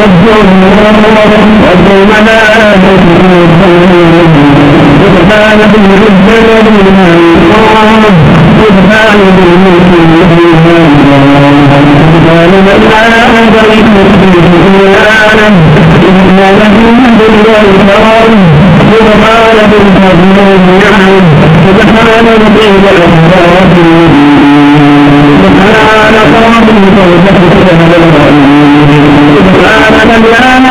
والجنة والملائكة سبحان ذي الجلال والإكرام سبحان ذي الملك والإيمان سبحان من عاد بالمسلمين العالم إن لهم بالله حرام سبحان ذي الفضل والنعم سبحان ذي الأسرار سبحان قرب الفوز سبحان الله اللهم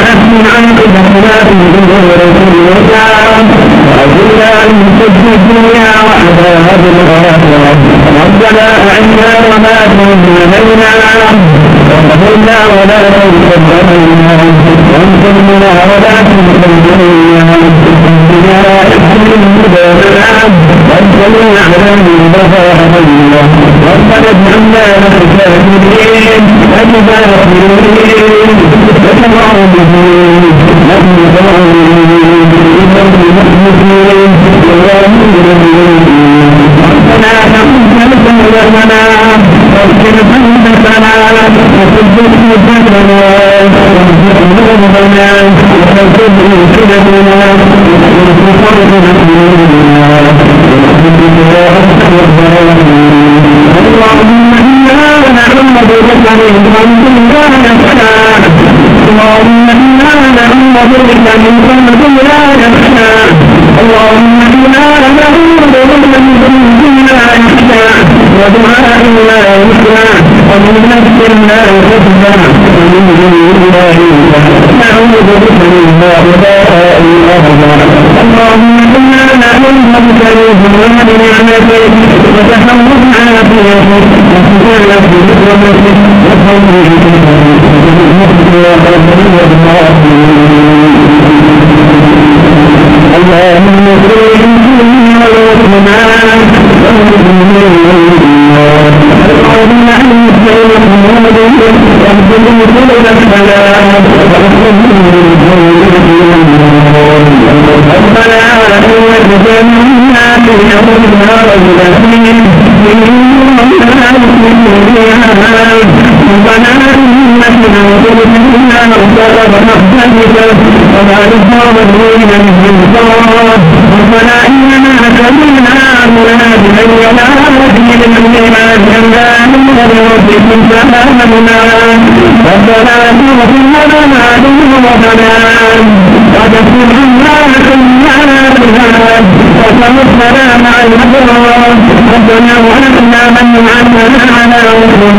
أحسن عاقبتنا في الأمور كلها وأجلنا من خزي الدنيا وعذاب الآخرة ربنا أعنا وما تهمنا وقبلنا ولا تنصر علينا وانصرنا ولا علينا بنا احسن هدانا وانصرنا على من بغى علينا ربنا اجعلنا لك شاكرين وجبارين وتضعون نحن ضعون المسلمين ربنا تقبل لنا واغفر ذنوبنا وثبت حجتنا واغفر ذنوبنا وثبت حجتنا واغفر اللهم أنا نعوذ بك من ذنب لا نخشى اللهم أنا نعوذ بك من ذنب لا نخشى اللهم أنا نعوذ بك من ذنب لا نخشى ودعاء لا يسمع لا تخشى ومن ذنب لا ينفع نعوذ بك من الله اللهم أنا نعوذ بك من ذنوب نعمتك وتحمل عافيتك وسجلت بذكرتك اللهم صل وسلم اللهم احمد بين محمد واهدني سبل السلام ربنا انك جمعنا بين رجلين ربنا انك ننصرنا وطلب مقصدك وما للظالمين من انصار ربنا اننا سمعنا مناديا ينادي للايمان ان لا نؤمن بربكم فامنا ربنا تغفر لنا ذنوبنا وتغفر عنا سيئاتنا وتوفنا مع الابرار ربنا وهبنا من عملنا على وجهه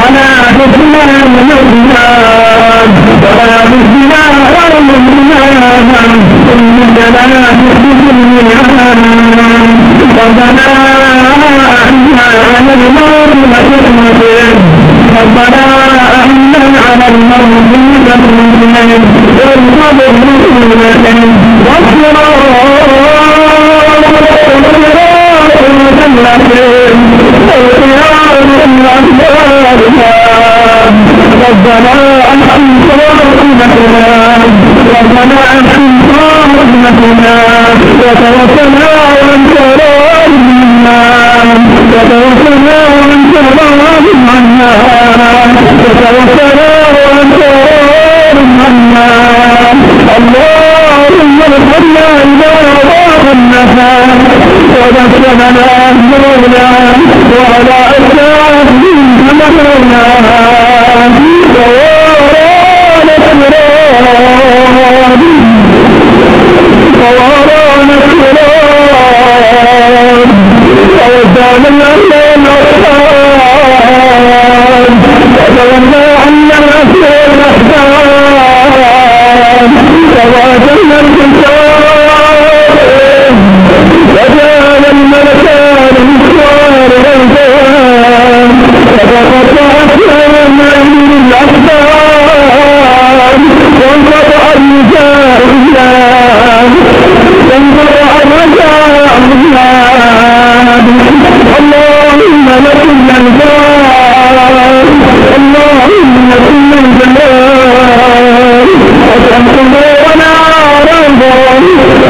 ولا تخزنا من النار ولا تخزنا القيامه انك لا تخزي الميعاد ربنا ربنا أنت رحمتنا ربنا أنت رحمتنا وتوفنا وانت راض عنا وتوفنا وانت راض عنا وتوفنا النفاق وذكرنا مولا وعلى أسلام نمرنا وورانا التراب وورانا التراب ووزعنا الأمام الأرحام وتولى عنا الأسلام الأحزان وواجهنا الحساب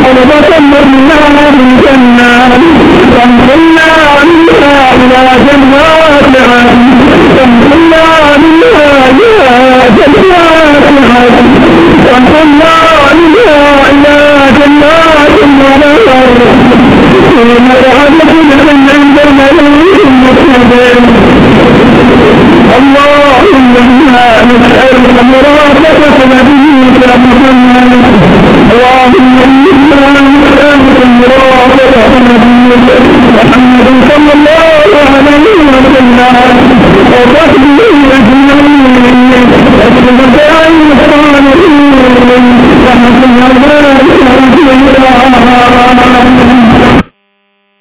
ونبتمر نار الجنة وانقلنا منها إلى جنات اللهم أنا نسألك مرافقة نبيك محمد اللهم أنا نسألك مرافقة نبيك محمد. صلى الله عليه وسلم وصحبه اجمعين وسلم الصالحين وحسن الله